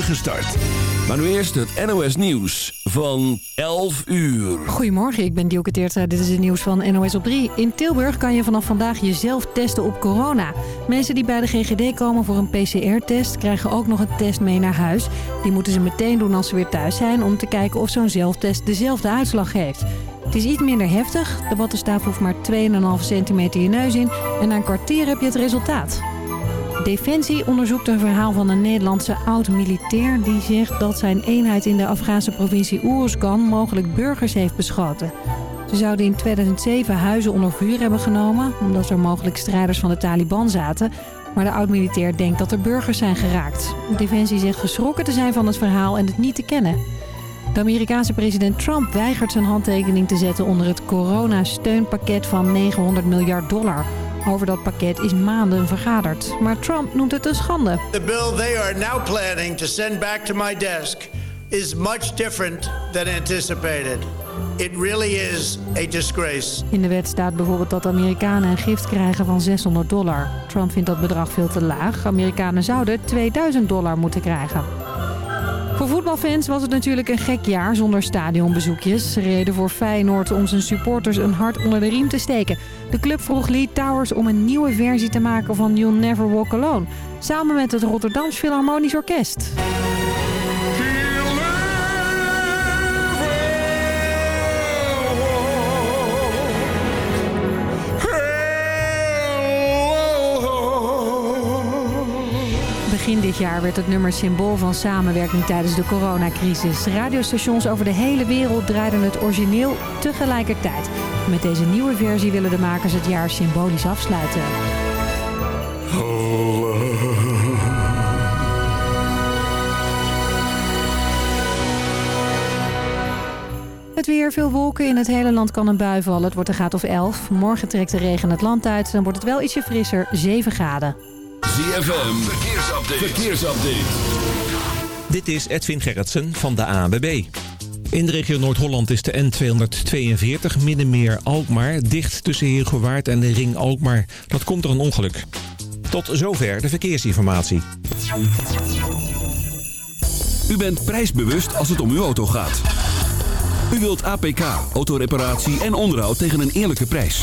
start. Maar nu eerst het NOS Nieuws van 11 uur. Goedemorgen, ik ben Dielke Teertra. Dit is het nieuws van NOS op 3. In Tilburg kan je vanaf vandaag jezelf testen op corona. Mensen die bij de GGD komen voor een PCR-test... krijgen ook nog een test mee naar huis. Die moeten ze meteen doen als ze weer thuis zijn... om te kijken of zo'n zelftest dezelfde uitslag geeft. Het is iets minder heftig. De wattenstaaf hoeft maar 2,5 centimeter je neus in... en na een kwartier heb je het resultaat. Defensie onderzoekt een verhaal van een Nederlandse oud-militair... die zegt dat zijn eenheid in de Afghaanse provincie Uruzgan mogelijk burgers heeft beschoten. Ze zouden in 2007 huizen onder vuur hebben genomen... omdat er mogelijk strijders van de Taliban zaten... Maar de oud-militair denkt dat er burgers zijn geraakt. Defensie zegt geschrokken te zijn van het verhaal en het niet te kennen. De Amerikaanse president Trump weigert zijn handtekening te zetten onder het coronasteunpakket van 900 miljard dollar. Over dat pakket is maanden vergaderd. Maar Trump noemt het een schande. The bill they are now planning to send back to my desk is much different than anticipated. It really is a disgrace. In de wet staat bijvoorbeeld dat Amerikanen een gift krijgen van 600 dollar. Trump vindt dat bedrag veel te laag. Amerikanen zouden 2000 dollar moeten krijgen. Voor voetbalfans was het natuurlijk een gek jaar zonder stadionbezoekjes. Ze reden voor Feyenoord om zijn supporters een hart onder de riem te steken. De club vroeg Lee Towers om een nieuwe versie te maken van You'll Never Walk Alone. Samen met het Rotterdams Philharmonisch Orkest. Dit jaar werd het nummer symbool van samenwerking tijdens de coronacrisis. Radiostations over de hele wereld draaiden het origineel tegelijkertijd. Met deze nieuwe versie willen de makers het jaar symbolisch afsluiten. Het weer, veel wolken. In het hele land kan een bui vallen. Het wordt een graad of 11. Morgen trekt de regen het land uit. Dan wordt het wel ietsje frisser, 7 graden. ZFM, verkeersupdate. verkeersupdate. Dit is Edwin Gerritsen van de ANWB. In de regio Noord-Holland is de N242 Middenmeer-Alkmaar dicht tussen Heergewaard en de Ring Alkmaar. Dat komt door een ongeluk. Tot zover de verkeersinformatie. U bent prijsbewust als het om uw auto gaat. U wilt APK, autoreparatie en onderhoud tegen een eerlijke prijs.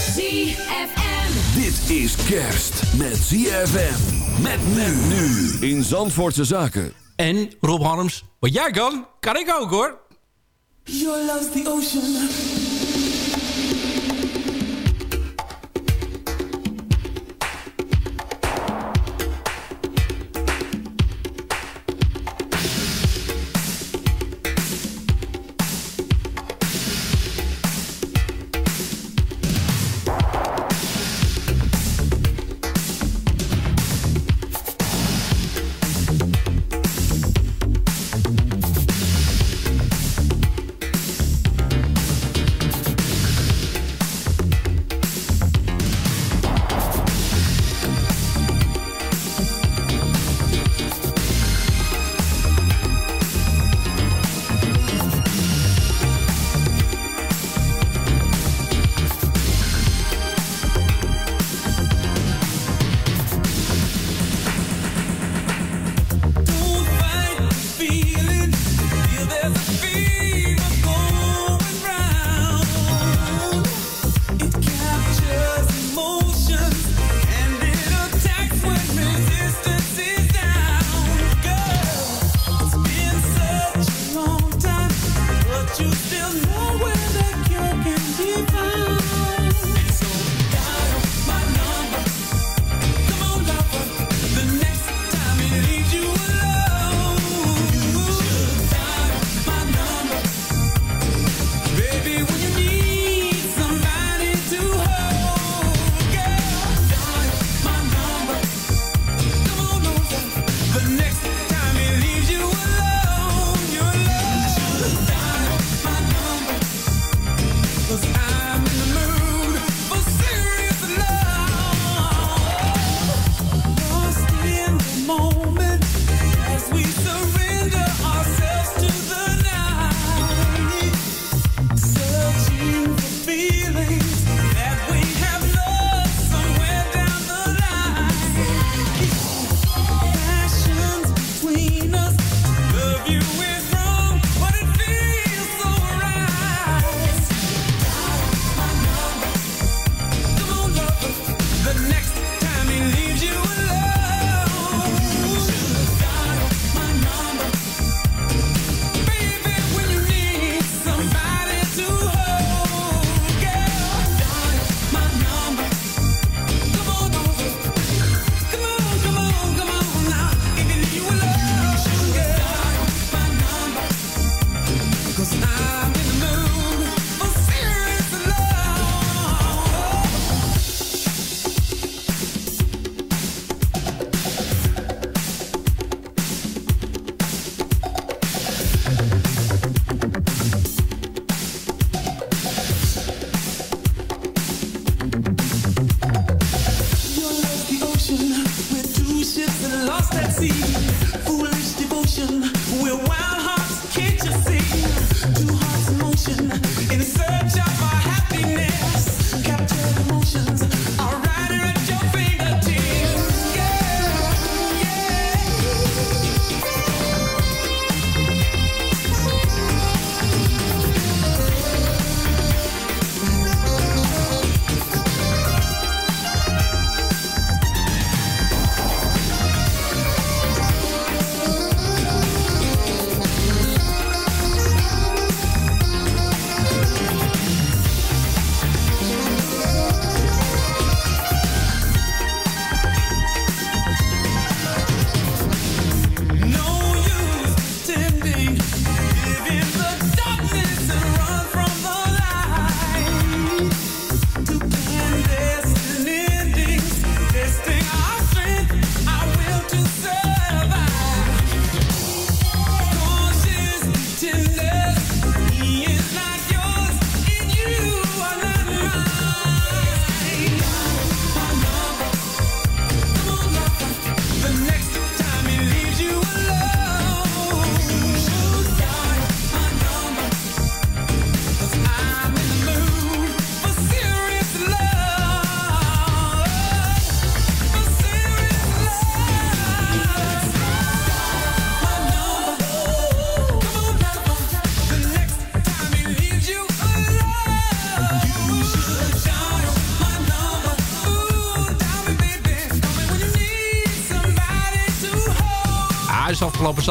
ZFM. Dit is kerst met ZFM. Met men nu. In Zandvoortse Zaken. En Rob Harms, wat jij kan, kan ik ook hoor. Your love's the ocean.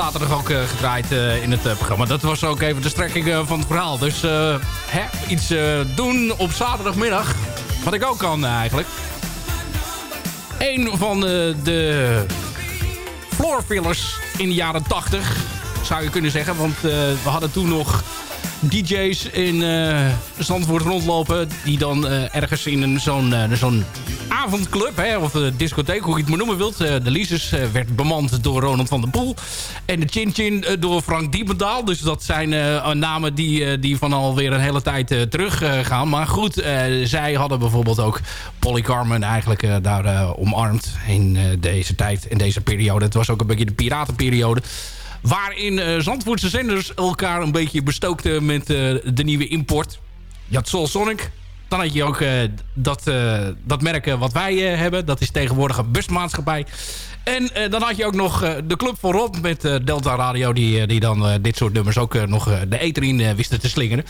Zaterdag ook eh, gedraaid eh, in het eh, programma. Dat was ook even de strekking van het verhaal. Dus iets doen op zaterdagmiddag. Wat ik ook kan eigenlijk. Een van de, floorfillers in de jaren 80. Zou je kunnen zeggen. Want we hadden toen nog DJ's in eh Zandvoort rondlopen... die dan ergens in zo'n avondclub... Hè, of eh, discotheek, hoe je het maar noemen wilt... eh, de Lises eh, werd bemand door Ronald van der Poel... en de Chin Chin door Frank Diependaal. Dus dat zijn namen die, die van alweer een hele tijd terug gaan. Maar goed, zij hadden bijvoorbeeld ook Polly Carmen eigenlijk daar omarmd... in deze tijd, in deze periode. Het was ook een beetje de piratenperiode... Waarin Zandvoortse zenders elkaar een beetje bestookten met de nieuwe import. Je Sonic. Dan had je ook eh, dat, eh, dat merk eh, wat wij hebben. Dat is tegenwoordig een busmaatschappij. En dan had je ook nog de Club van Rob met Delta Radio... die, die dan dit soort nummers ook nog de eter in wisten te slingeren.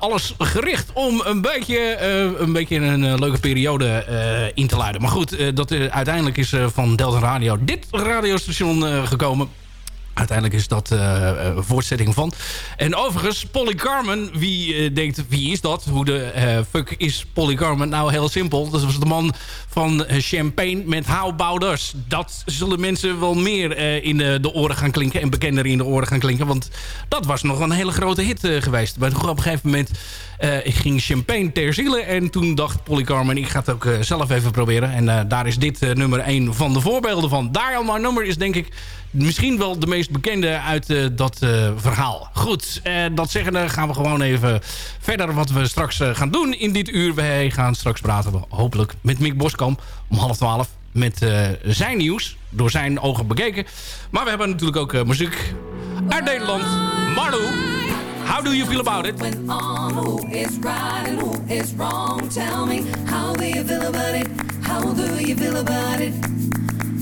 Alles gericht om een beetje, een, beetje een leuke periode in te luiden. Maar goed, dat, uiteindelijk is van Delta Radio dit radiostation gekomen. Uiteindelijk is dat eh, eh, een voortzetting van. En overigens, Polly Carmen, wie eh, denkt, wie is dat? Hoe de eh, fuck is Polly Carmen? Nou, heel simpel. Dat was de man van eh, Champagne met Us. Dat zullen mensen wel meer eh, in de, oren gaan klinken... en bekender in de oren gaan klinken. Want dat was nog een hele grote hit eh, geweest. Maar op een gegeven moment eh, ging Champagne ter ziele. En toen dacht Polly Carmen, ik ga het ook eh, zelf even proberen. En eh, daar is dit eh, nummer een van de voorbeelden van. Dial My Number is denk ik misschien wel de meest bekende uit eh, dat eh, verhaal. Goed, eh, dat zeggende gaan we gewoon even verder wat we straks gaan doen in dit uur. Wij gaan straks praten, hopelijk, met Mick Boskamp om half twaalf. Met zijn nieuws, door zijn ogen bekeken. Maar we hebben natuurlijk ook muziek uit Nederland. It? How do you feel about it?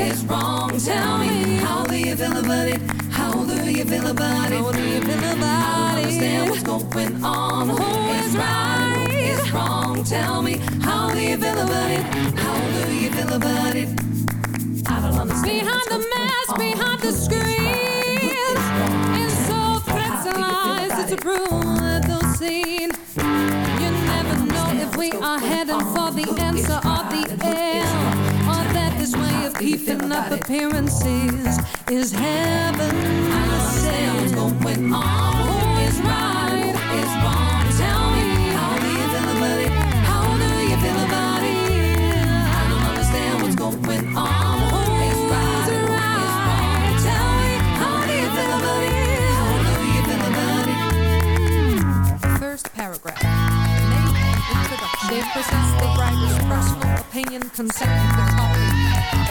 Is wrong? Tell me, how do you feel about it? How do you feel about it? How do you feel about it? I don't understand what's going on. Who is right? Who is wrong? Tell me, how do you feel about it? How do you feel about it? I don't understand. Behind the mask, behind the screen, and so threats and lies it's a brutal they'll. You never know if we are heading for the answer or the end, or that this way of keeping up appearances is heaven. I don't understand what's going on. Who is right? Who is wrong? Tell me, how do you feel about it? How do you feel about it? I don't understand what's going on. Who is right? Who is wrong? Tell me, how do you feel about it? How do you feel about it? First paragraph. Name and introduction. It presents the writer's personal opinion concerning the topic.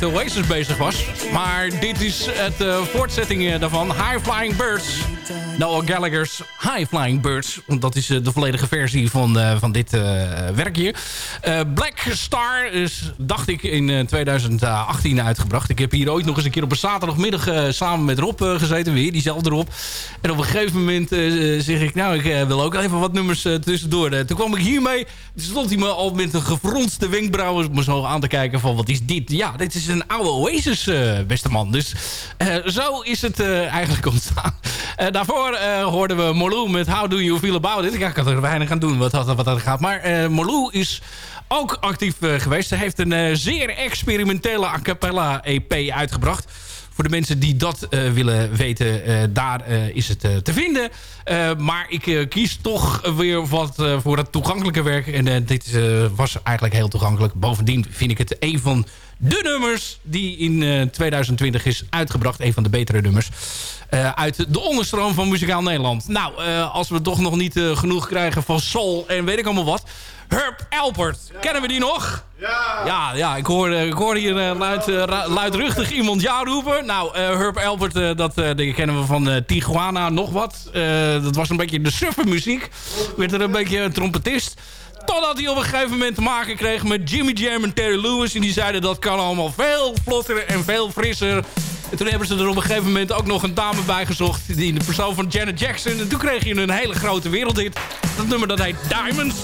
met de Oasis bezig was. Maar dit is het eh, voortzetting eh, daarvan. High Flying Birds. Noah Gallagher's High Flying Birds. Dat is eh, de volledige versie van, van dit werk hier. Eh, Black Star is, dacht ik, in eh, 2018 uitgebracht. Ik heb hier ooit nog eens een keer op een zaterdagmiddag eh, samen met Rob eh, gezeten. Weer diezelfde Rob. En op een gegeven moment eh, zeg ik, nou, ik eh, wil ook even wat nummers eh, tussendoor. Eh, toen kwam ik hiermee. Toen stond hij me al met een gefronste wenkbrauwen me zo aan te kijken van, wat is dit? Ja, dit is een oude Oasis, eh, beste man. Dus eh, zo is het eh, eigenlijk ontstaan. Eh, daarvoor eh, hoorden we Molou met How Do You Feel About It. Ik had er weinig aan doen wat dat, wat dat gaat. Maar eh Molou is ook actief eh, geweest. Ze heeft een eh, zeer experimentele a cappella EP uitgebracht. Voor de mensen die dat eh, willen weten, daar is het te vinden. Maar ik kies toch weer wat voor het toegankelijke werk. En dit was eigenlijk heel toegankelijk. Bovendien vind ik het een van de nummers die in eh, 2020 is uitgebracht. Een van de betere nummers. eh, uit de onderstroom van Muzikaal Nederland. Nou, eh, als we toch nog niet eh, genoeg krijgen van Soul en weet ik allemaal wat. Herb Alpert, kennen we die nog? Ja, ja, ja ik, hoor, eh, ik hoor hier eh, luid, eh, luidruchtig iemand ja roepen. Nou, eh, Herb Alpert, eh, dat eh, kennen we van eh, Tijuana nog wat. Eh, dat was een beetje de suffe muziek. Werd er een beetje een trompetist. Totdat hij op een gegeven moment te maken kreeg met Jimmy Jam en Terry Lewis. En die zeiden dat kan allemaal veel vlotter en veel frisser. En toen hebben ze er op een gegeven moment ook nog een dame bij gezocht. Die in de persoon van Janet Jackson. En toen kreeg je een hele grote wereldhit. Dat nummer dat heet Diamonds.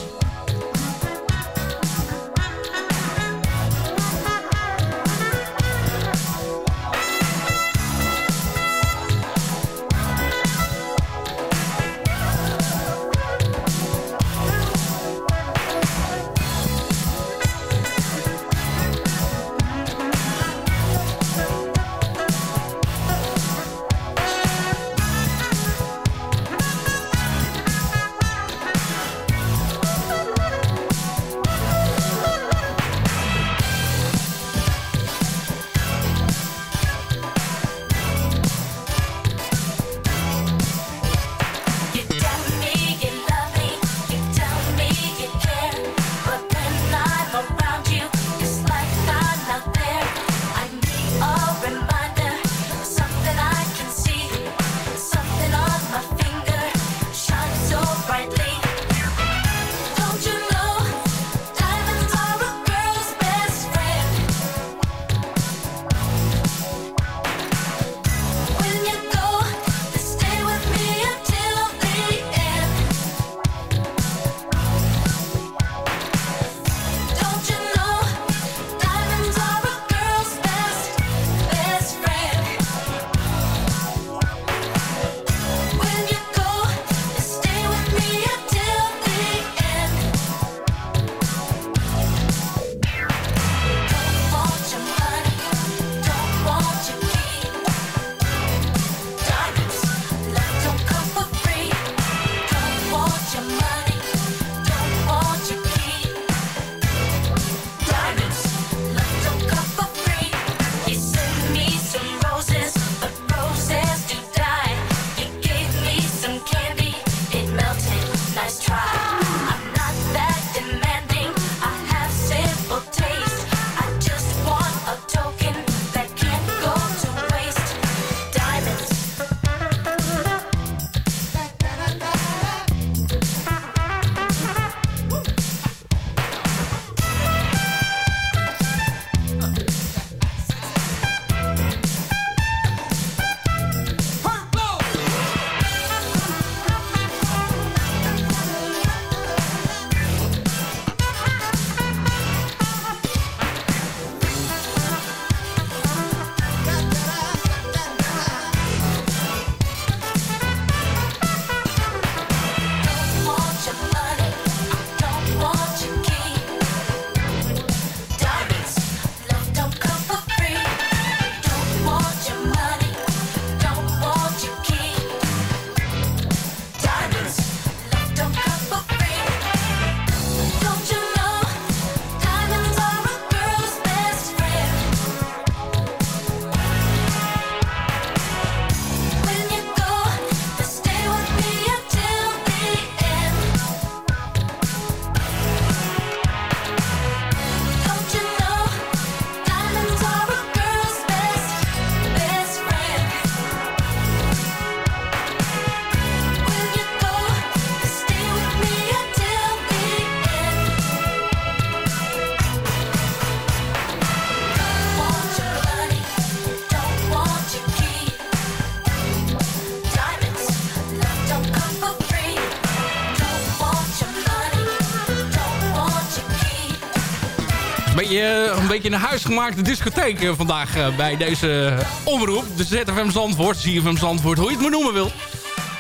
Beetje een huisgemaakte discotheek eh, vandaag eh, bij deze omroep. De ZFM Zandvoort, ZFM Zandvoort, hoe je het maar noemen wilt.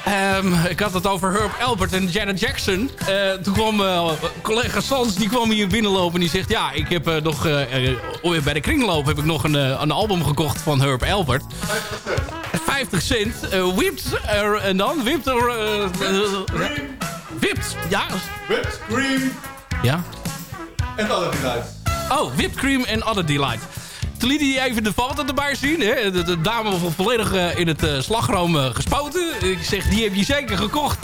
Ehm, ik had het over Herb Albert en Janet Jackson. Eh, toen kwam eh, collega Sans, die kwam hier binnenlopen en die zegt... ja, ik heb eh, nog... eh, eh, bij de kringloop heb ik nog een, eh, een album gekocht van Herb Albert. 50 cent. eh, whipped er, en dan? Whipped er... eh, eh, whipped, ja. Whipped cream Ja. en alle geluid. Oh, whipped cream en other delight. Toen liet hij even de foto erbij zien. Hè? De, de dame was volledig eh, in het eh, slagroom eh, gespoten. Ik zeg, die heb je zeker gekocht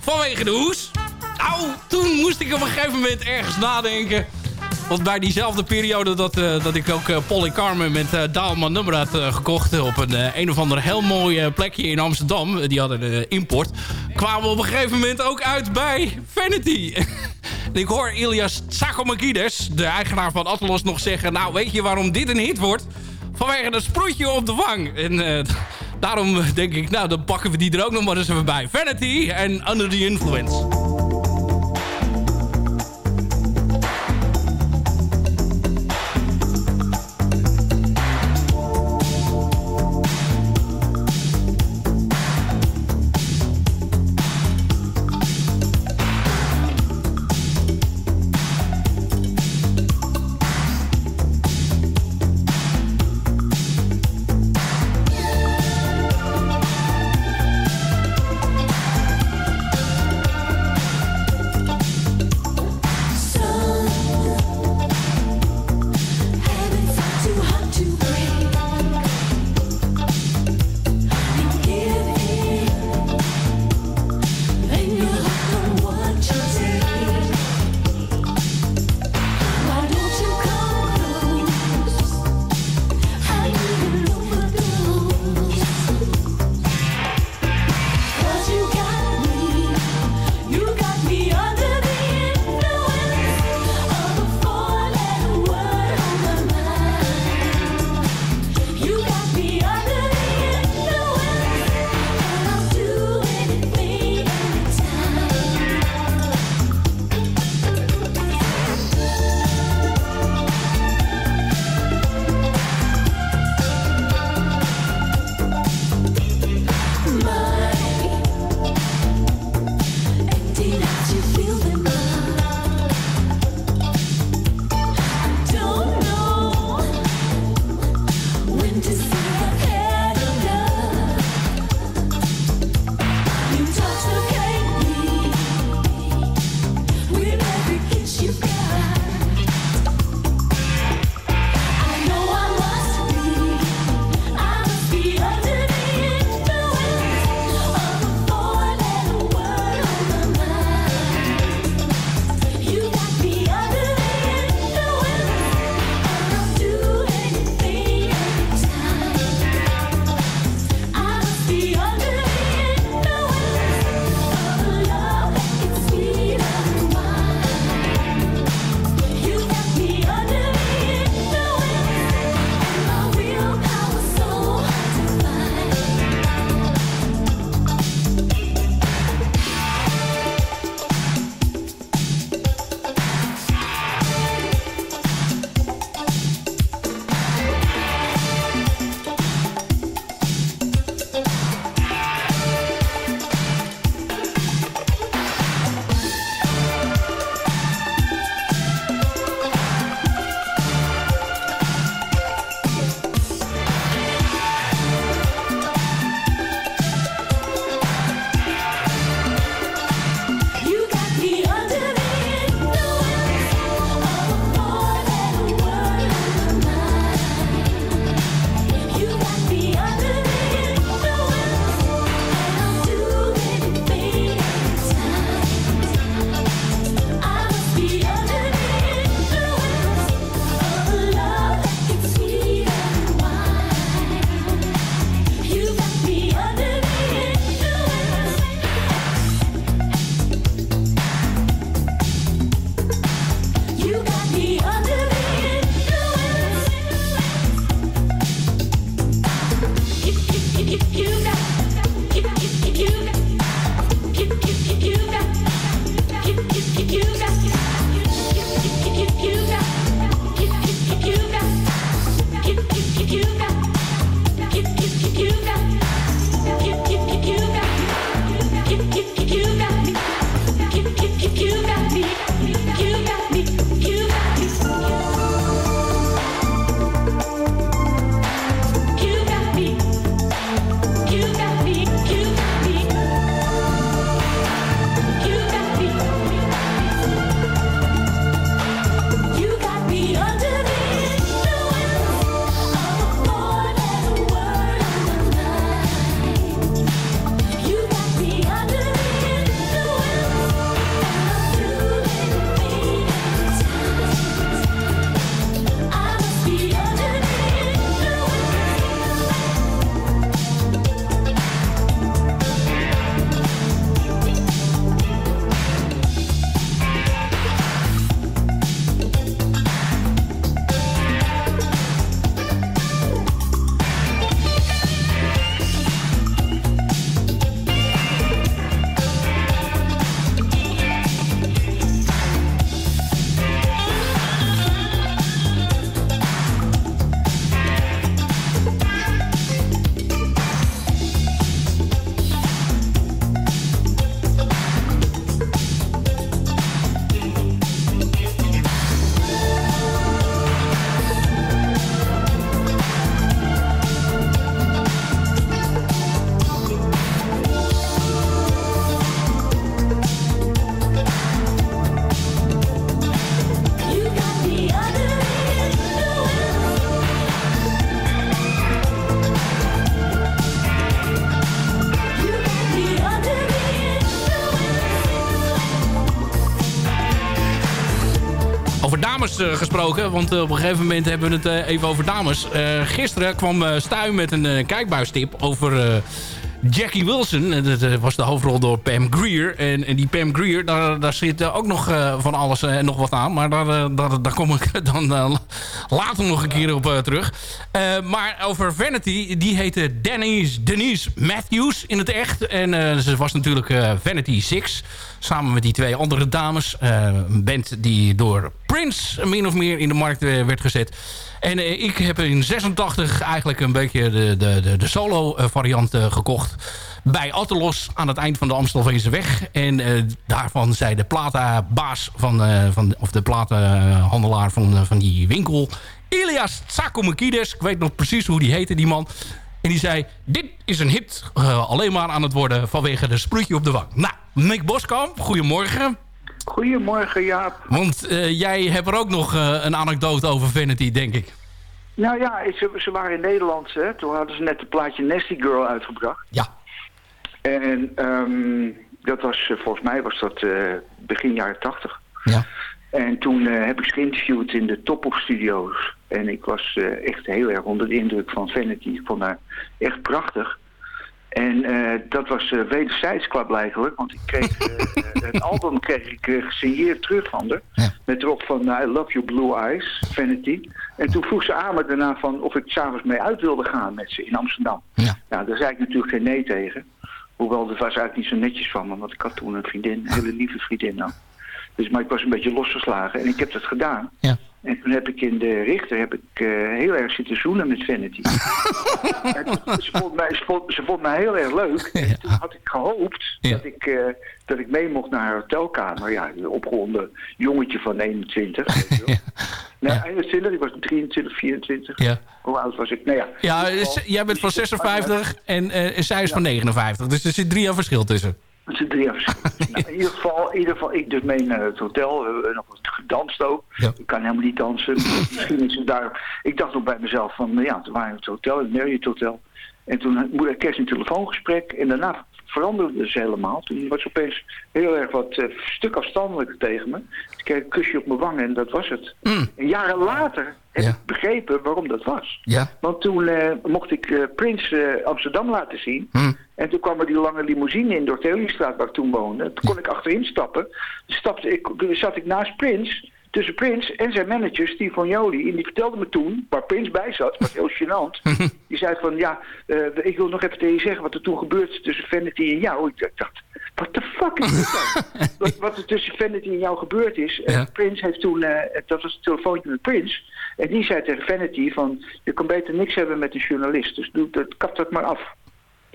vanwege de hoes. Nou, toen moest ik op een gegeven moment ergens nadenken. Want bij diezelfde periode dat, dat ik ook eh, Polly Carmen met uh, Daalman nummer had gekocht... op een, een of ander heel mooi plekje in Amsterdam. Die hadden een import. Kwamen we op een gegeven moment ook uit bij Vanity. En ik hoor Ilias Tsakomakides, de eigenaar van Atlas, nog zeggen... nou, weet je waarom dit een hit wordt? Vanwege dat sproetje op de wang. En eh, daarom denk ik, nou, dan pakken we die er ook nog maar eens even bij. Vanity en Under the Influence. Want eh, op een gegeven moment hebben we het eh, even over dames. Eh, gisteren kwam Stuy met een kijkbuistip over Jackie Wilson. Dat was de hoofdrol door Pam Greer. En, en die Pam Greer, daar, daar zit ook nog van alles en nog wat aan. Maar daar, daar, daar kom ik dan later nog een keer op terug. Maar over Vanity, die heette Denise, Denise Matthews in het echt. En ze was natuurlijk Vanity Six. Samen met die twee andere dames. een band die door Prince min of meer in de markt werd gezet. En ik heb in 86 eigenlijk een beetje de, de, de, solo variant gekocht. Bij Atelos aan het eind van de Amstelveense weg. En daarvan zei de platabaas van, van of de platenhandelaar van, van die winkel. Ilias Tsakomakides. Ik weet nog precies hoe die heette, die man. En die zei, dit is een hit alleen maar aan het worden vanwege de sproetje op de wang. Nou, Mick Boskamp, goedemorgen. Goedemorgen, Jaap. Want uh, jij hebt er ook nog uh, een anekdote over Vanity, denk ik. Nou ja, ze, ze waren in Nederland. Hè. Toen hadden ze net het plaatje Nasty Girl uitgebracht. Ja. En um, dat was, volgens mij was dat begin jaren tachtig. Ja. En toen heb ik ze geïnterviewd in de Top of Studio's. En ik was echt heel erg onder de indruk van Vanity. Ik vond haar echt prachtig. En uh, dat was wederzijds blijkbaar, want ik kreeg, het album kreeg ik gesigneerd terug van haar. Ja. Met erop van I Love You Blue Eyes, Vanity. En toen vroeg ze aan me daarna van of ik s'avonds mee uit wilde gaan met ze in Amsterdam. Ja. Nou, daar zei ik natuurlijk geen nee tegen. Hoewel, dat was eigenlijk niet zo netjes van me, want ik had toen een vriendin, een hele lieve vriendin dan. Dus, maar ik was een beetje losgeslagen en ik heb dat gedaan. Ja. En toen heb ik in de Richter heb ik, uh, heel erg zitten zoenen met Vanity. ze, vond mij, ze, vond, ze vond mij heel erg leuk. Ja. En toen had ik gehoopt Ja. dat, ik, uh, dat ik mee mocht naar haar hotelkamer. Ja, een opgewonden jongetje van 21. weet je wel. Nee, 21, ik was 23, 24. Ja. Hoe oud was ik? Nou ja, Ja, geval, jij bent van 56 en uh, zij is van 59. Dus er zit drie jaar verschil tussen. Het zijn drie nou, in, ieder geval, in ieder geval, ik dus mee naar het hotel. We hebben nog wat gedanst ook. Ja. Ik kan helemaal niet dansen. Misschien is het daar... Ik dacht nog bij mezelf van, ja, toen waren we het hotel, het Marriott Hotel. En toen moeder kerst een telefoongesprek. En daarna veranderde ze helemaal. Toen was ze opeens heel erg wat uh, stuk afstandelijker tegen me. Ik kreeg een kusje op mijn wang en dat was het. Mm. En jaren later heb Ja. ik begrepen waarom dat was. Ja. Want toen uh, mocht ik uh, Prins uh, Amsterdam laten zien. Hm. En toen kwam er die lange limousine in door Telestraat waar ik toen woonde. Toen kon ik achterin stappen. Stapte ik, zat ik naast Prins, tussen Prins en zijn manager Steve van Jolie. En die vertelde me toen, waar Prins bij zat, was heel gênant. Die zei van, ja, ik wil nog even tegen je zeggen wat er toen gebeurt tussen Vanity en jou. Ik dacht, what the fuck is dit dan? wat, wat er tussen Vanity en jou gebeurd is. Ja. En Prins heeft toen, uh, dat was het telefoontje met Prins. En die zei tegen Vanity van, je kan beter niks hebben met een journalist. Dus doe dat, kap dat maar af.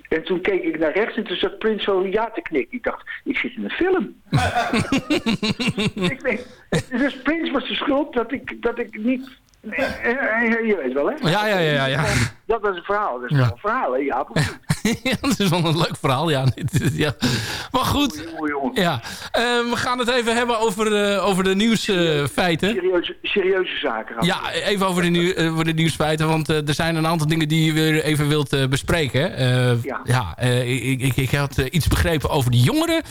En toen keek ik naar rechts en toen zat Prins zo ja te knikken. Ik dacht, ik zit in een film. ik denk, dus Prins was de schuld dat ik, dat ik niet... Je weet wel, hè? Ja, ja, ja, ja. Dat was een verhaal. Dat is Ja. wel een verhaal, hè? Ja, ja, dat is wel een leuk verhaal, ja. ja. Maar goed, ja. Uh, we gaan het even hebben over, uh, over de nieuwsfeiten. Serieuze, serieuze zaken. Ja, even over de, nieuw, uh, over de nieuwsfeiten, want uh, er zijn een aantal dingen die je weer even wilt bespreken. Ja. ja ik, ik, ik had iets begrepen over de jongeren,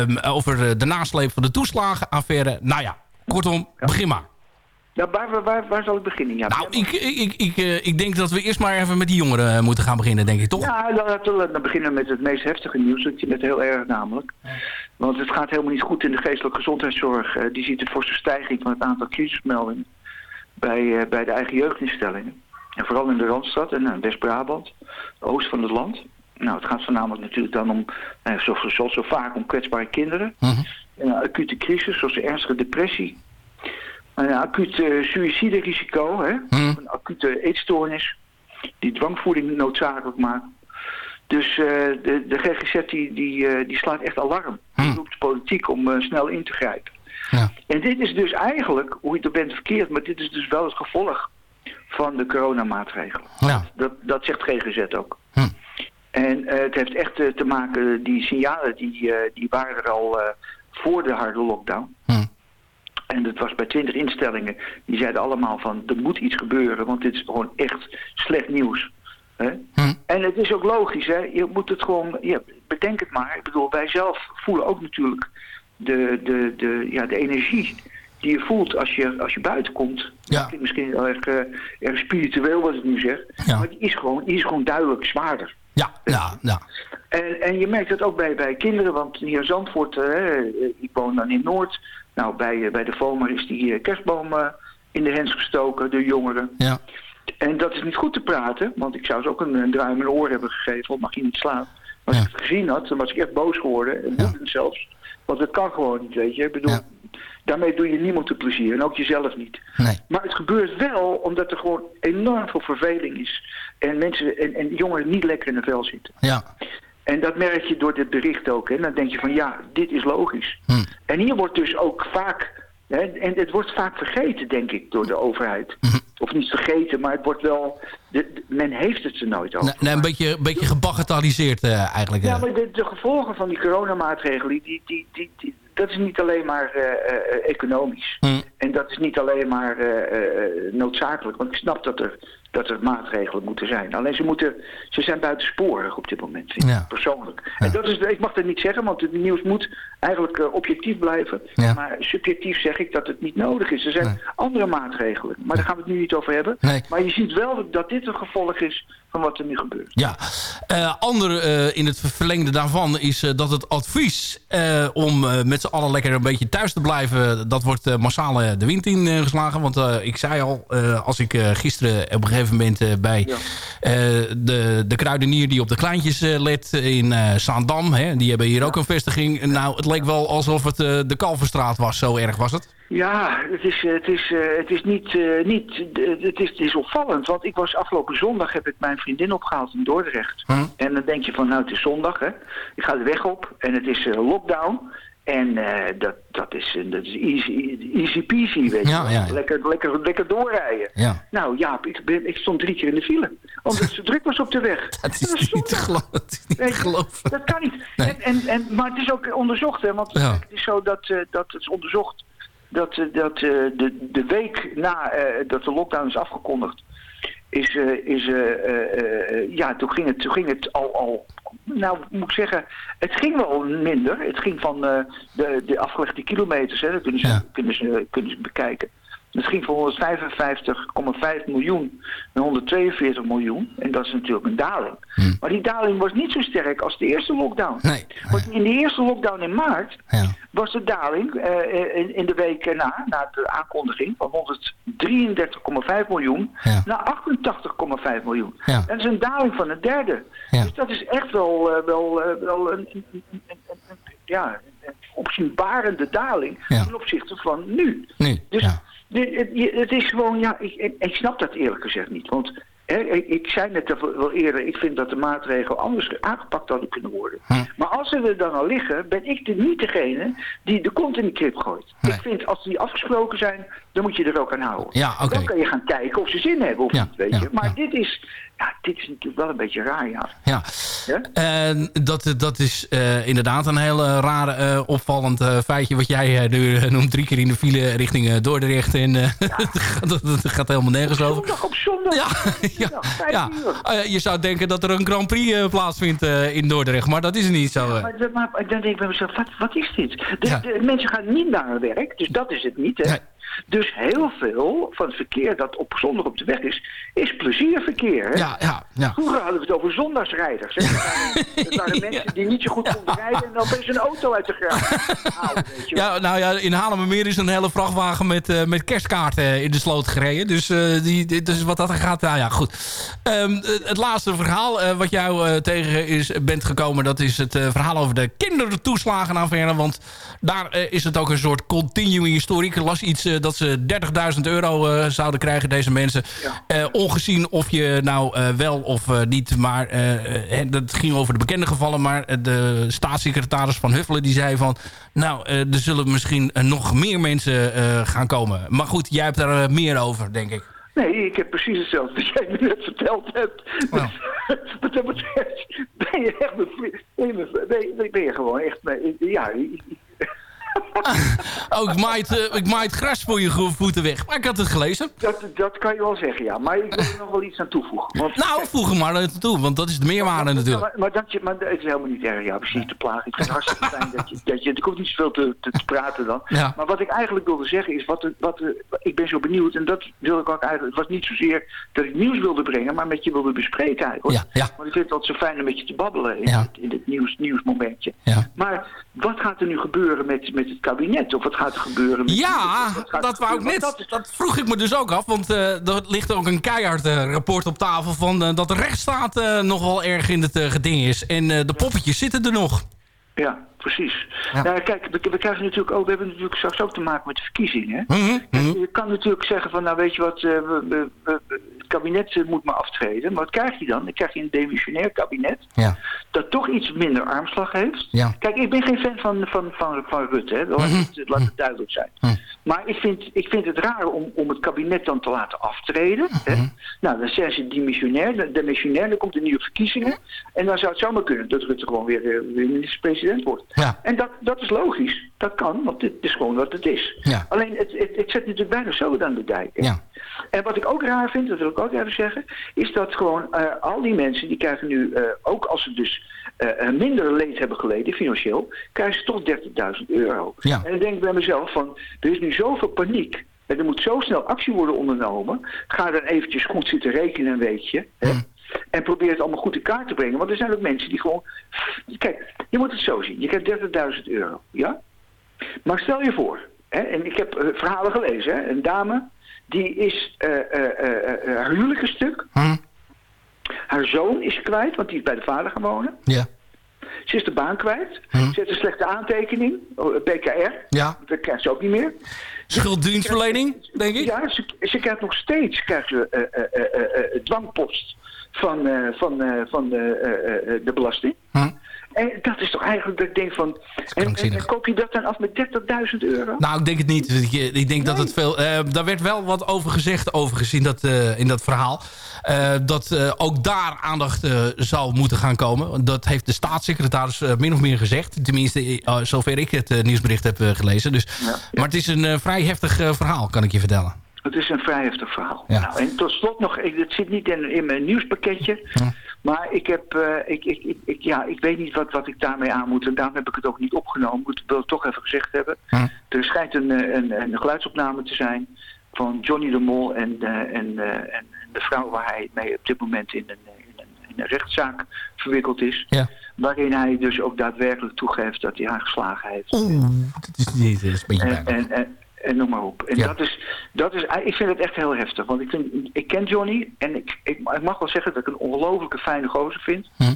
um, over de nasleep van de toeslagenaffaire. Nou ja, kortom, begin maar. Nou, waar, waar, waar zal ik beginnen? Ja, Nou, ik, ik, ik, uh, ik denk dat we eerst maar even met die jongeren uh, moeten gaan beginnen, denk ik, toch? Ja, laten we dan beginnen met het meest heftige nieuws. Dat je net heel erg namelijk. Want het gaat helemaal niet goed in de geestelijke gezondheidszorg. Uh, die ziet een forse stijging van het aantal crisismeldingen bij, bij de eigen jeugdinstellingen. En vooral in de Randstad en in West-Brabant, oost van het land. Nou, het gaat voornamelijk natuurlijk dan om, nou, zoals zo, zo vaak, om kwetsbare kinderen. Uh -huh. En een acute crisis, zoals ernstige depressie. Een acuut uh, suïciderisico, hè? Hmm. een acute eetstoornis die dwangvoeding noodzakelijk maakt. Dus uh, de, de GGZ die, die, uh, die slaat echt alarm. Hmm. Die roept de politiek om snel in te grijpen. Ja. En dit is dus eigenlijk, hoe je het bent verkeerd, maar dit is dus wel het gevolg van de coronamaatregelen. Ja. Dat, dat zegt GGZ ook. Hm. En het heeft echt te maken, die signalen die, die waren er al voor de harde lockdown. Hm. En dat was bij twintig instellingen. Die zeiden allemaal van, er moet iets gebeuren, want dit is gewoon echt slecht nieuws. Hè? Hm. En het is ook logisch, hè? je moet het gewoon, ja, bedenk het maar. Ik bedoel, wij zelf voelen ook natuurlijk de, de, de, ja, de energie die je voelt als je, als je buiten komt. Ja. Misschien heel erg, eh, erg spiritueel wat ik nu zeg. Ja. Maar die is, gewoon, die is gewoon duidelijk zwaarder. Ja, ja, ja. En, en je merkt dat ook bij, bij kinderen, want hier in Zandvoort, eh, eh, ik woon dan in Noord. Nou, bij, eh, bij de FOMA is die eh, kerstboom eh, in de hens gestoken, de jongeren. ja. En dat is niet goed te praten, want ik zou ze ook een, een duim in oor hebben gegeven, want mag je niet slaan. Maar als Ja. ik het gezien had, dan was ik echt boos geworden, en woedend zelfs. Want dat kan gewoon niet, weet je. Ik bedoel, Ja. daarmee doe je niemand te plezier, en ook jezelf niet. Nee. Maar het gebeurt wel omdat er gewoon enorm veel verveling is. En mensen en, en jongeren niet lekker in de vel zitten. Ja. En dat merk je door dit bericht ook. Hè. Dan denk je van ja, dit is logisch. Hm. En hier wordt dus ook vaak, hè, en het wordt vaak vergeten denk ik door de overheid. Mhm. Of niet vergeten, maar het wordt wel, de, de- men heeft het er nooit over. Nee, een beetje, een beetje gebagatelliseerd eh, eigenlijk. eh. Ja, maar de, de gevolgen van die coronamaatregelen, die, die, die, die, dat is niet alleen maar eh, eh, economisch. Hm. En dat is niet alleen maar eh, eh, noodzakelijk. Want ik snap dat er, dat er maatregelen moeten zijn. Alleen ze, moeten, ze zijn buitensporig op dit moment, vind ik, Ja. persoonlijk. En dat is, ik mag dat niet zeggen, want het nieuws moet eigenlijk eh, objectief blijven. Ja. Maar subjectief zeg ik dat het niet nodig is. Er zijn Nee. andere maatregelen. Maar daar gaan we het nu niet over hebben. Nee. Maar je ziet wel dat dit een gevolg is van wat er nu gebeurt. Ja, Eh ander eh, in het verlengde daarvan is dat het advies om met z'n allen lekker een beetje thuis te blijven, dat wordt massaal de wind in geslagen. Want ik zei al, als ik gisteren op een gegeven moment eh, bij Ja. eh, de, de kruidenier die op de kleintjes eh, let in Zaandam, hè, die hebben hier ook een vestiging. Nou, het leek wel alsof het de Kalverstraat was, zo erg was het. Ja, het is, het is, het is niet, niet het, is, het is opvallend. Want ik was afgelopen zondag, heb ik mijn vriendin opgehaald in Dordrecht. Hm. En dan denk je van, nou het is zondag hè. Ik ga de weg op en het is lockdown. En eh, dat, dat is, dat is easy, easy peasy, weet je Ja, wel. ja. Lekker, lekker, lekker doorrijden. Nou Jaap, ik, ben, ik stond drie keer in de file. Omdat het zo druk was op de weg. Dat is En niet te geloven. Dat is niet geloven. Dat kan niet. Nee. En, en, en, maar het is ook onderzocht, hè, want het is zo dat, eh, dat het is onderzocht dat, eh, dat de, de week na dat de lockdown is afgekondigd, is, eh, is eh, eh, ja, toen ging het, toen ging het al, al, nou moet ik zeggen, het ging wel minder. Het ging van eh, de, de afgelegde kilometers, hè, dat kunnen ze, Ja. kunnen ze, kunnen ze bekijken. Ging van 155,5 miljoen naar 142 miljoen. En dat is natuurlijk een daling. Maar die daling was niet zo sterk als de eerste lockdown. Nee. Want in de eerste lockdown in maart Ja. was de daling eh, in, in de week erna, na de aankondiging, van 133,5 miljoen Ja. naar 88,5 miljoen. Ja. Dat is een daling van een derde. Dus dat is echt wel, eh, wel, eh, wel een, een, een, ja, een opzienbarende daling ten opzichte van nu. Nu, Dus ja. De- het, is gewoon, ja, ik, ik, snap dat eerlijk gezegd niet. Want hè, ik, ik zei net al wel eerder, ik vind dat de maatregelen anders aangepakt hadden kunnen worden. Hm. Maar als ze er dan al liggen, ben ik de, niet degene die de kont in de krip gooit. Nee. Ik vind, als die afgesproken zijn, dan moet je er ook aan houden. Ja. Dan kan je gaan kijken of ze zin hebben of Ja, niet, weet ja, je. Maar dit is, ja, dit is natuurlijk wel een beetje raar, ja. Ja? En dat, dat is eh, inderdaad een heel eh, raar opvallend feitje... wat jij nu noemt drie keer in de file richting Dordrecht. En dat, dat gaat helemaal nergens over. Zondag op zondag. Ja, ja, Ja, je zou denken dat er een Grand Prix plaatsvindt in Dordrecht. Maar dat is niet zo. Maar, dan denk ik bij mezelf, wat, wat is dit? De, Ja. de mensen gaan niet naar hun werk, dus dat is het niet. Hè? Dus heel veel van het verkeer dat op zondag op de weg is, is plezierverkeer. Hè? Ja, ja, ja. Vroeger hadden we het over zondagsrijders. Hè? Dat waren, mensen die niet zo goed konden rijden en dan opeens een auto uit de graaf halen. Weet je wel. Ja, nou ja, in is een hele vrachtwagen met, eh, met kerstkaarten in de sloot gereden. Dus, eh, die, dus wat dat er gaat, nou ja, goed. Ehm, het- laatste verhaal eh, wat jou eh, tegen is, bent gekomen... dat is het eh, verhaal over de kindertoeslagenaffaire. Want daar eh, is het ook een soort continuing story. Ik las iets eh, dat ze 30.000 euro eh, zouden krijgen, deze mensen. Eh, ongezien of je nou eh, wel of eh, niet... maar eh, eh, dat ging over de bekende gevallen... maar eh, de staatssecretaris van Huffelen die zei van... nou, eh, er zullen misschien eh, nog meer mensen eh, gaan komen. Maar goed, jij hebt daar eh, meer over, denk ik. Nee, ik heb precies hetzelfde wat jij me net verteld hebt. Oh. Dus, wat dat betreft ben je echt ben je, ben je, gewoon echt... Ja, oh, ik maai, het, eh, ik gras voor je voeten weg. Maar ik had het gelezen. Dat, dat kan je wel zeggen, ja. Maar ik wil er nog wel iets aan toevoegen. Want, Nou, voeg hem maar naartoe, want dat is de meerwaarde natuurlijk. Maar, maar, dat je, maar het is helemaal niet erg, ja, precies te plagen. Ik vind het hartstikke fijn dat je, dat je... Ik hoef niet zoveel te, te, te praten dan. Ja. Maar wat ik eigenlijk wilde zeggen is, wat, er- wat, er- ik ben zo benieuwd, en dat wil ik ook eigenlijk... Het was niet zozeer dat ik nieuws wilde brengen, maar met je wilde bespreken eigenlijk. Ja, ja. Want ik vind het altijd zo fijn om met je te babbelen in, Ja. het, in het nieuws, nieuwsmomentje. Ja. Maar wat gaat er nu gebeuren met, met het kabinet? Of wat gaat er gebeuren met... Ja, dat wou ik net. Want Dat, vroeg ik me dus ook af. Want eh, er ligt ook een keihard eh, rapport op tafel... van eh, dat de rechtsstaat nog wel erg in het geding is. En de poppetjes zitten er nog. Ja, precies. Ja. Nou, kijk, we, we krijgen natuurlijk ook, we hebben natuurlijk straks ook te maken met de verkiezingen. mhm. Je kan natuurlijk zeggen van, nou weet je wat, we, we- kabinet moet maar aftreden. Maar wat krijg je dan? Dan krijg je een demissionair kabinet Ja. dat toch iets minder armslag heeft. Ja. Kijk, ik ben geen fan van, van, van, van Rutte, hè. Laat, het, laat het duidelijk zijn. Mhm. Maar ik vind, ik vind het raar om, om het kabinet dan te laten aftreden. Hè. Mhm. Nou, dan zijn ze demissionair, de- demissionair, dan komt er nieuwe verkiezingen. En dan zou het zomaar kunnen dat Rutte gewoon weer, eh, weer minister-president wordt. Ja. En dat, dat is logisch. Dat kan, want dit is gewoon wat het is. Ja. Alleen, het, het, het zet natuurlijk bijna zo aan de dijk. Ja. En wat ik ook raar vind, dat wil ik ook even zeggen, is dat gewoon eh, al die mensen die krijgen nu, eh, ook als ze dus eh, minder leed hebben geleden financieel, krijgen ze toch 30.000 euro. Ja. En dan denk ik bij mezelf van, er is nu zoveel paniek. En er moet zo snel actie worden ondernomen. Ga dan eventjes goed zitten rekenen een weekje. Hè? En probeer het allemaal goed in kaart te brengen. Want er zijn ook mensen die gewoon... Kijk, je moet het zo zien. Je krijgt 30.000 euro. Ja? Maar stel je voor. Hè, en ik heb eh, verhalen gelezen. Hè, een dame die is eh, eh, eh, eh, haar huwelijk stuk. Hm. Haar zoon is kwijt, want die is bij de vader gaan wonen. Ja. Ze is de baan kwijt. Hm. Ze heeft een slechte aantekening. oh, BKR. Ja. Dat krijgt ze ook niet meer. Schulddienstverlening, denk ik. Ja, ze, ze krijgt nog steeds krijgt ze, eh, eh, eh, eh, eh, dwangpost van, eh, van, eh, van eh, eh, eh, de belasting. Hm. En dat is toch eigenlijk dat ik denk van... En, en, koop je dat dan af met 30.000 euro? Nou, ik denk het niet. Ik, ik denk dat het veel... eh, daar werd wel wat over gezegd overigens in dat, eh, in dat verhaal. Eh, dat eh, ook daar aandacht eh, zou moeten gaan komen. Dat heeft de staatssecretaris eh, min of meer gezegd. Tenminste, eh, zover ik het eh, nieuwsbericht heb eh, gelezen. Dus, Maar het is een eh, vrij heftig eh, verhaal, kan ik je vertellen. Het is een vrij heftig verhaal. Ja. Nou, en tot slot nog, ik- het zit niet in, in mijn nieuwspakketje. Maar ik heb, eh, ik, ik, ik, ja, ik weet niet wat, wat ik daarmee aan moet. En daarom heb ik het ook niet opgenomen. Ik wil het toch even gezegd hebben. Hm. Er schijnt een, eh, een, een geluidsopname te zijn van Johnny de Mol en, eh, en, en de vrouw waar hij mee op dit moment in een, in een, in een rechtszaak verwikkeld is. Ja. Waarin hij dus ook daadwerkelijk toegeeft dat hij haar geslagen heeft. Oeh, dat is, niet, dat is een beetje en, en, en noem maar op. En Ja. dat is, dat is, ik vind het echt heel heftig. Want ik, vind, ik ken Johnny en ik, ik, ik mag wel zeggen dat ik een ongelooflijke fijne gozer vind. Hm.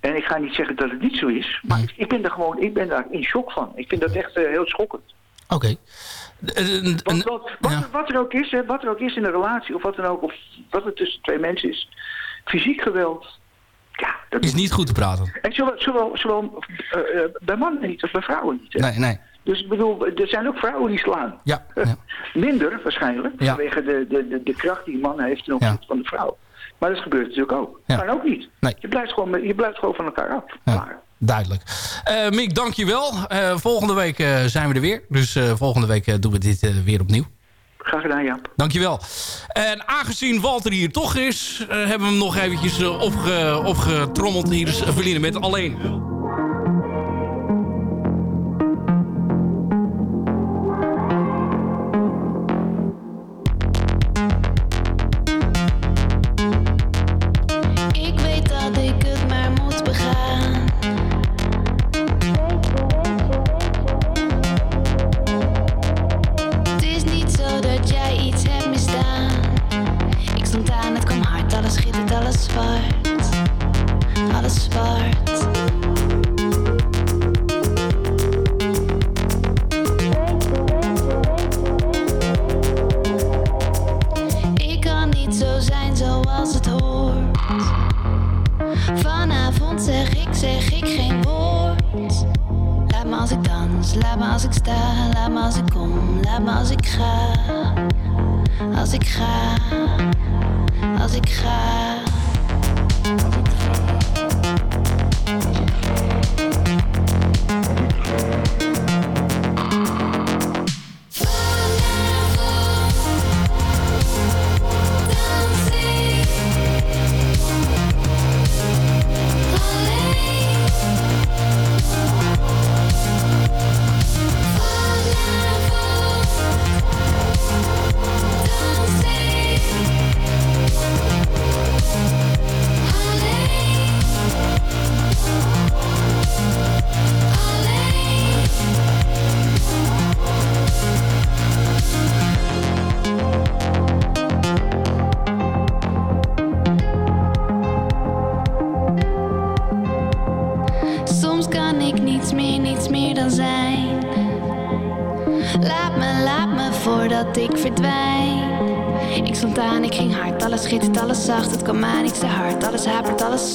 En ik ga niet zeggen dat het niet zo is. Maar ik, ik ben daar gewoon ik ben daar in shock van. Ik vind dat echt eh, heel schokkend. Oké. Eh, wat, wat, ja. wat er ook is, hè, wat er ook is in een relatie of wat dan ook, of wat er tussen twee mensen is, fysiek geweld. Ja, dat Is niet goed te praten. En zowel, zowel, zowel eh, eh, bij mannen niet als bij vrouwen niet. Hè? Nee, nee. Dus ik bedoel, er zijn ook vrouwen die slaan. Ja, ja. Minder waarschijnlijk, Ja. vanwege de, de, de, de kracht die een man heeft ten opzichte van de vrouw. Maar dat gebeurt natuurlijk ook. Ja. Kan ook niet. Nee. Je, blijft gewoon, je blijft gewoon van elkaar af. Klaar. duidelijk. Eh Mick, dankjewel. Eh volgende week eh, zijn we er weer. Dus volgende week doen we dit weer opnieuw. Graag gedaan, Jaap. Dankjewel. En aangezien Walter hier toch is... hebben we hem nog eventjes opge, opgetrommeld. Hier is Verline met Alleen. far.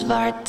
of our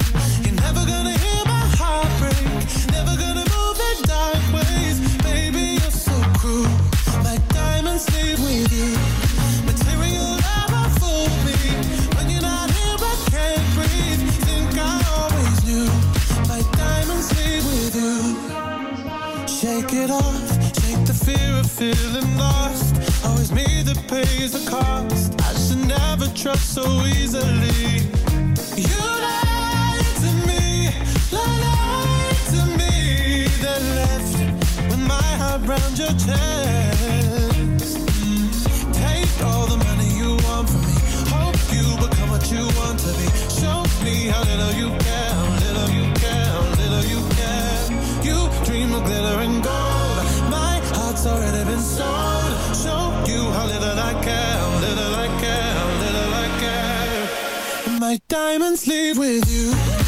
trust so easily. You lied to me, lied to me, then left with my heart round your chest. Take all the money you want from me. Hope you become what you want to be. my diamonds leave with you.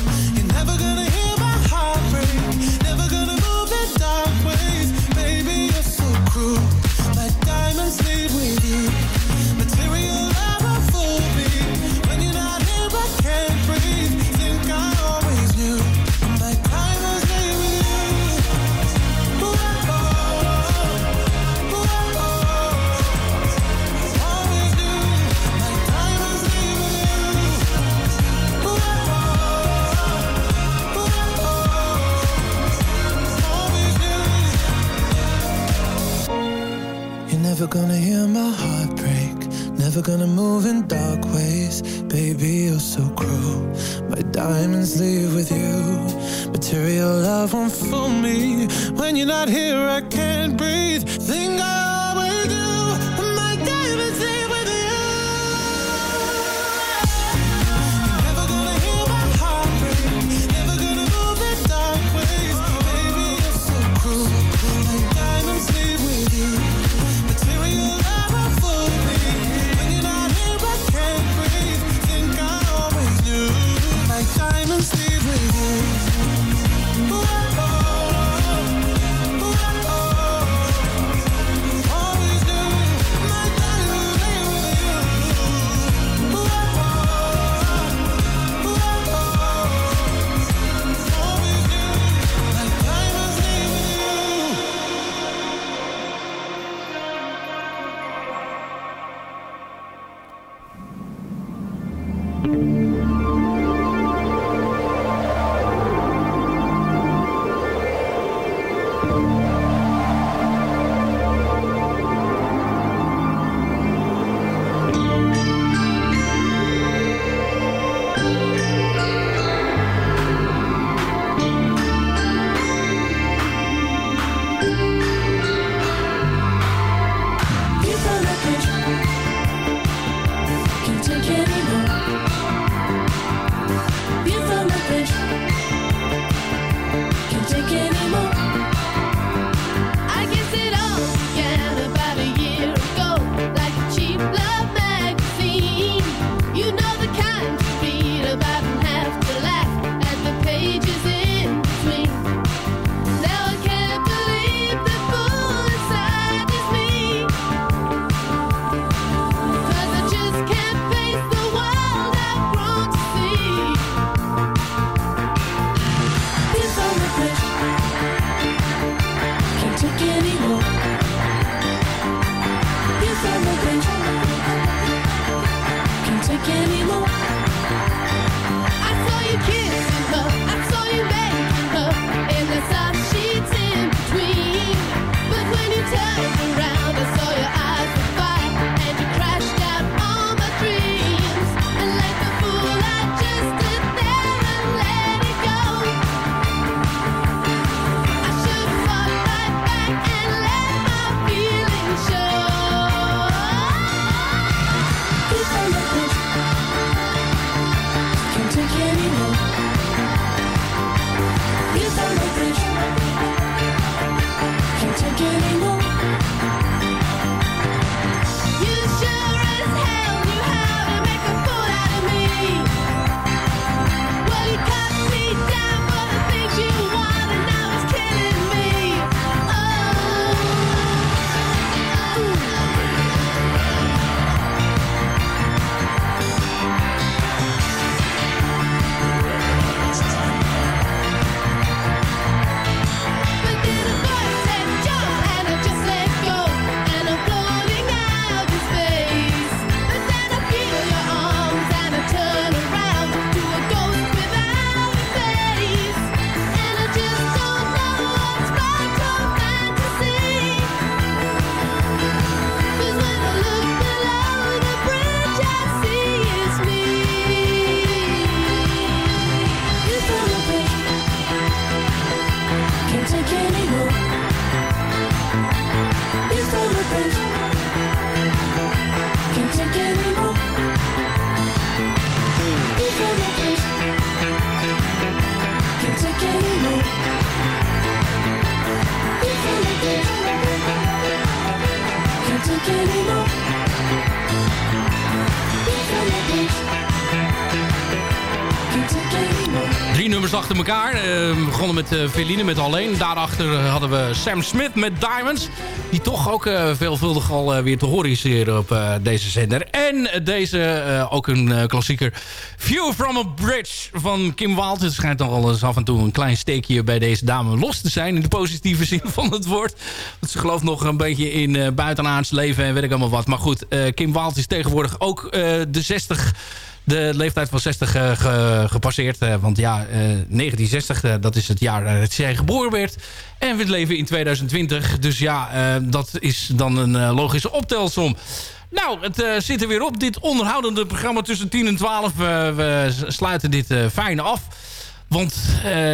Begonnen met uh, Veline met Alleen. Daarachter hadden we Sam Smith met Diamonds. Die toch ook eh, veelvuldig al eh, weer te horen is op eh, deze zender. En deze, eh, ook een eh, klassieker. View from a Bridge van Kim Wild. Het schijnt nog wel eens af en toe een klein steekje bij deze dame los te zijn. In de positieve zin van het woord. Want ze gelooft nog een beetje in eh buitenaards leven en weet ik allemaal wat. Maar goed, eh, Kim Wild is tegenwoordig ook eh, de 60 de leeftijd van 60 eh, ge- gepasseerd. Eh, want ja, eh, 1960, eh, dat is het jaar dat zij geboren werd. En we leven in 2020. Dus ja, dat is dan een logische optelsom. Nou, het zit er weer op. Dit onderhoudende programma tussen 10 en 12. Eh, we sluiten dit eh fijn af. Want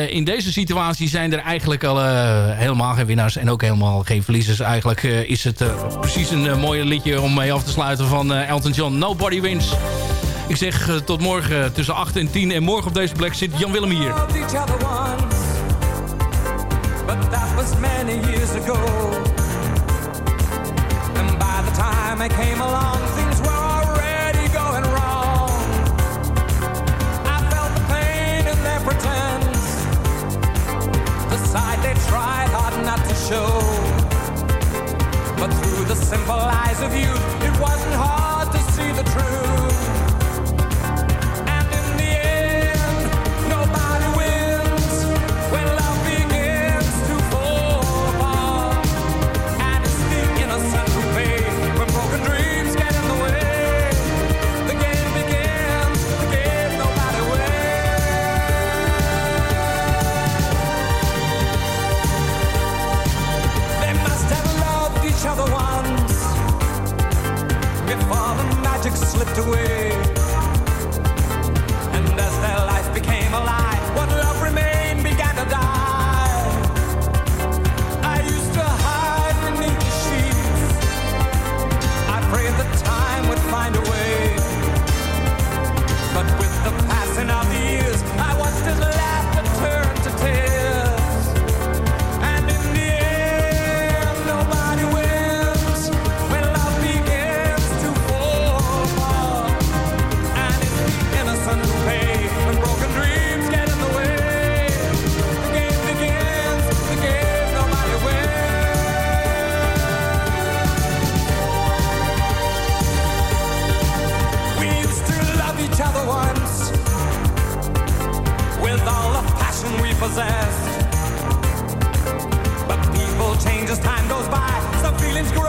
in deze situatie zijn er eigenlijk al helemaal geen winnaars en ook helemaal geen verliezers. Eigenlijk is het precies een mooie liedje om mee af te sluiten van Elton John. Nobody wins. Ik zeg eh, tot morgen tussen 8 en 10. En morgen op deze plek zit Jan Willem hier. but that was many years ago. And by the time I came along, things were already going wrong. I felt the pain in their pretense, the side they tried hard not to show. But through the simple eyes of youth, it wasn't hard to see the truth. away passion we possessed. But people change as time goes by, The feelings grow.